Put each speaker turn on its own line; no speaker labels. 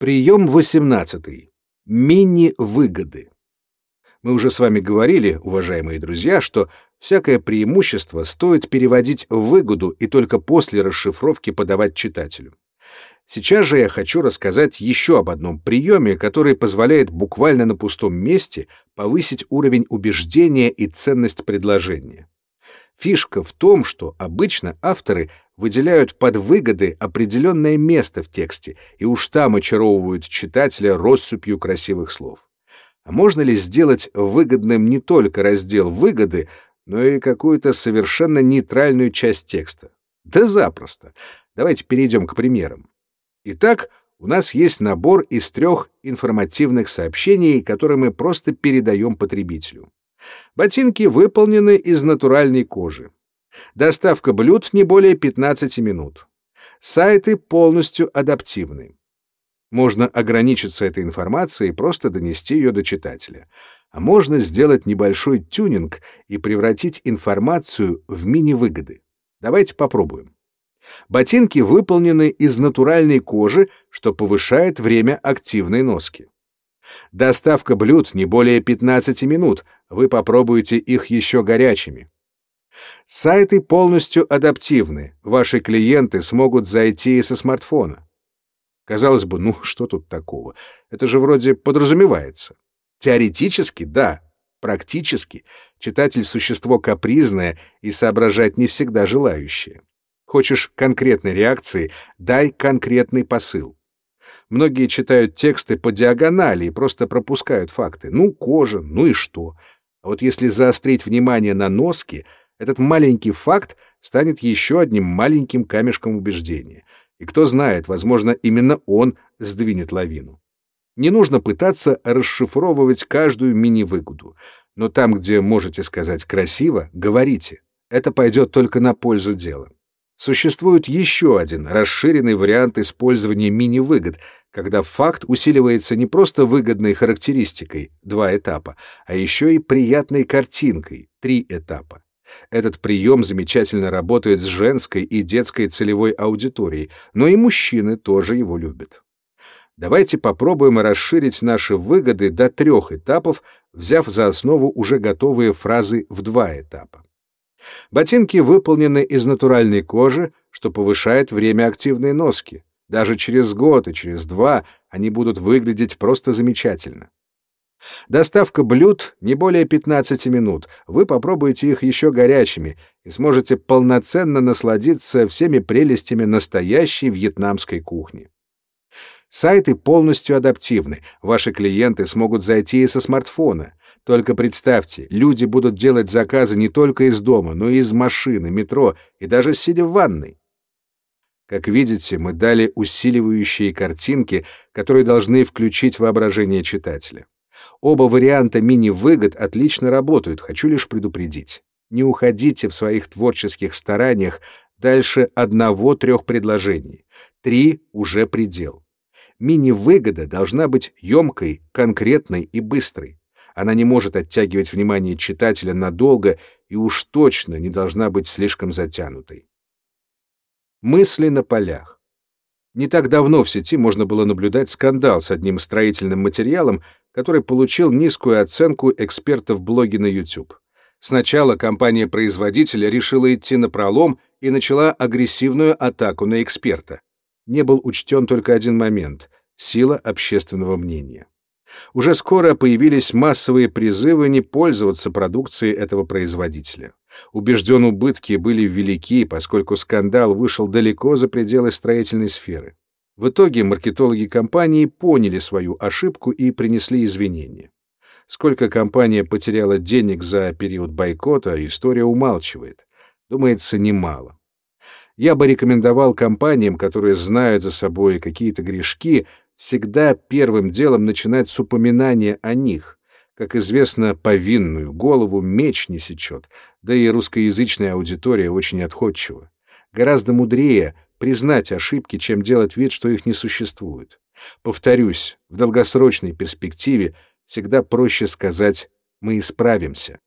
Прием 18. Мини-выгоды. Мы уже с вами говорили, уважаемые друзья, что всякое преимущество стоит переводить в выгоду и только после расшифровки подавать читателю. Сейчас же я хочу рассказать еще об одном приеме, который позволяет буквально на пустом месте повысить уровень убеждения и ценность предложения. Фишка в том, что обычно авторы выделяют под выгоды определенное место в тексте и уж там очаровывают читателя россыпью красивых слов. А можно ли сделать выгодным не только раздел «выгоды», но и какую-то совершенно нейтральную часть текста? Да запросто. Давайте перейдем к примерам. Итак, у нас есть набор из трех информативных сообщений, которые мы просто передаем потребителю. Ботинки выполнены из натуральной кожи. Доставка блюд не более 15 минут. Сайты полностью адаптивны. Можно ограничиться этой информацией и просто донести ее до читателя. А можно сделать небольшой тюнинг и превратить информацию в мини-выгоды. Давайте попробуем. Ботинки выполнены из натуральной кожи, что повышает время активной носки. Доставка блюд не более 15 минут, вы попробуете их еще горячими. Сайты полностью адаптивны, ваши клиенты смогут зайти со смартфона. Казалось бы, ну что тут такого? Это же вроде подразумевается. Теоретически, да, практически читатель — существо капризное и соображать не всегда желающее. Хочешь конкретной реакции — дай конкретный посыл. Многие читают тексты по диагонали и просто пропускают факты. Ну, кожа, ну и что? А вот если заострить внимание на носке, этот маленький факт станет еще одним маленьким камешком убеждения. И кто знает, возможно, именно он сдвинет лавину. Не нужно пытаться расшифровывать каждую мини-выгоду, но там, где можете сказать красиво, говорите. Это пойдет только на пользу дела. Существует еще один расширенный вариант использования мини-выгод, когда факт усиливается не просто выгодной характеристикой, два этапа, а еще и приятной картинкой, три этапа. Этот прием замечательно работает с женской и детской целевой аудиторией, но и мужчины тоже его любят. Давайте попробуем расширить наши выгоды до трех этапов, взяв за основу уже готовые фразы в два этапа. Ботинки выполнены из натуральной кожи, что повышает время активной носки. Даже через год и через два они будут выглядеть просто замечательно. Доставка блюд не более 15 минут. Вы попробуете их еще горячими и сможете полноценно насладиться всеми прелестями настоящей вьетнамской кухни. Сайты полностью адаптивны. Ваши клиенты смогут зайти и со смартфона. Только представьте, люди будут делать заказы не только из дома, но и из машины, метро и даже сидя в ванной. Как видите, мы дали усиливающие картинки, которые должны включить воображение читателя. Оба варианта мини-выгод отлично работают, хочу лишь предупредить. Не уходите в своих творческих стараниях дальше одного-трех предложений. Три — уже предел. Мини-выгода должна быть емкой, конкретной и быстрой. Она не может оттягивать внимание читателя надолго и уж точно не должна быть слишком затянутой. Мысли на полях. Не так давно в сети можно было наблюдать скандал с одним строительным материалом, который получил низкую оценку экспертов блоги на YouTube. Сначала компания-производитель решила идти на пролом и начала агрессивную атаку на эксперта. Не был учтен только один момент — сила общественного мнения. Уже скоро появились массовые призывы не пользоваться продукцией этого производителя. Убежден, убытки были велики, поскольку скандал вышел далеко за пределы строительной сферы. В итоге маркетологи компании поняли свою ошибку и принесли извинения. Сколько компания потеряла денег за период бойкота, история умалчивает. Думается, немало. Я бы рекомендовал компаниям, которые знают за собой какие-то грешки, всегда первым делом начинать с упоминания о них. Как известно, повинную голову меч не сечет, да и русскоязычная аудитория очень отходчива. Гораздо мудрее признать ошибки, чем делать вид, что их не существует. Повторюсь, в долгосрочной перспективе всегда проще сказать «мы исправимся».